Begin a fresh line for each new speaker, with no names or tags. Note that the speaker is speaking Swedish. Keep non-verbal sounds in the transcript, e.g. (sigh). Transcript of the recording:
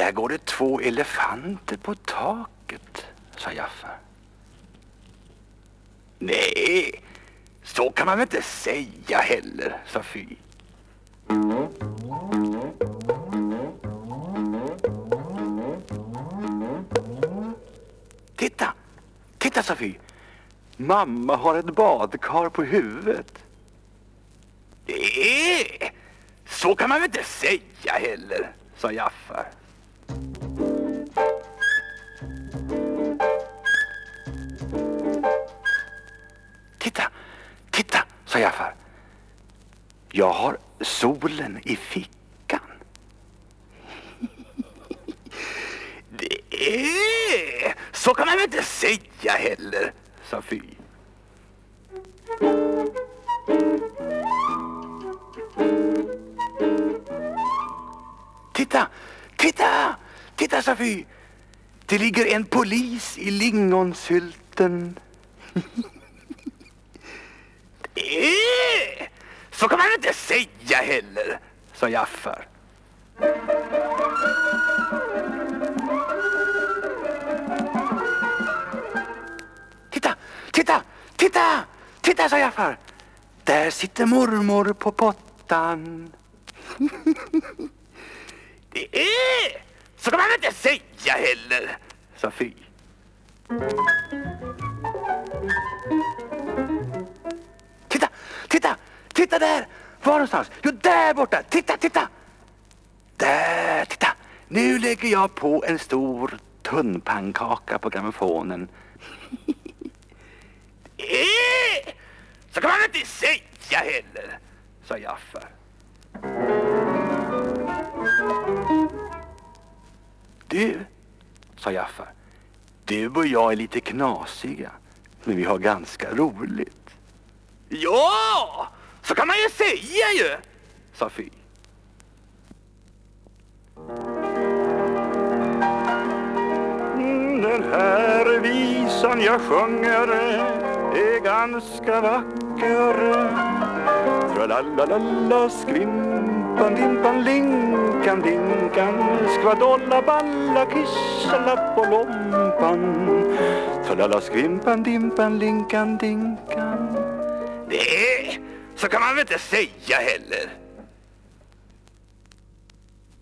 Där går det två elefanter på taket, sa Jaffar. Nej, så kan man väl inte säga heller, sa Fy. Titta, titta sa Fy. Mamma har ett badkar på huvudet. Nej, så kan man väl inte säga heller, sa Jaffar. Sa Jaffar. Jag har solen i fickan. (laughs) Det är... Så kan man väl inte säga heller, sa Fy. Titta, titta, titta, sa Fy. Det ligger en polis i lingonsylten. (laughs) Eh, så kan man väl inte säga heller, sa Jaffar. Titta, titta, titta, titta, sa Jaffar. Där sitter mormor på pottan. (laughs) Det är, så kan man väl inte säga heller, sa Fy. Var någonstans? Jo, där borta! Titta, titta! Där, titta! Nu lägger jag på en stor tunnpannkaka på grammofonen. (laughs) Eh! Så kan man väl inte säga heller, sa Jaffar. Du, sa Jaffar. Du och jag är lite knasiga, men vi har ganska roligt. Ja, så kan man ju säga ju, sa Fy. Den här visan jag sjunger är ganska vacker. Tralalala skvimpan dimpan linkan dinkan skvadolla balla kissala på lompan. Tralala skvimpan dimpan linkan dinkan. Nej, så kan man väl inte säga heller,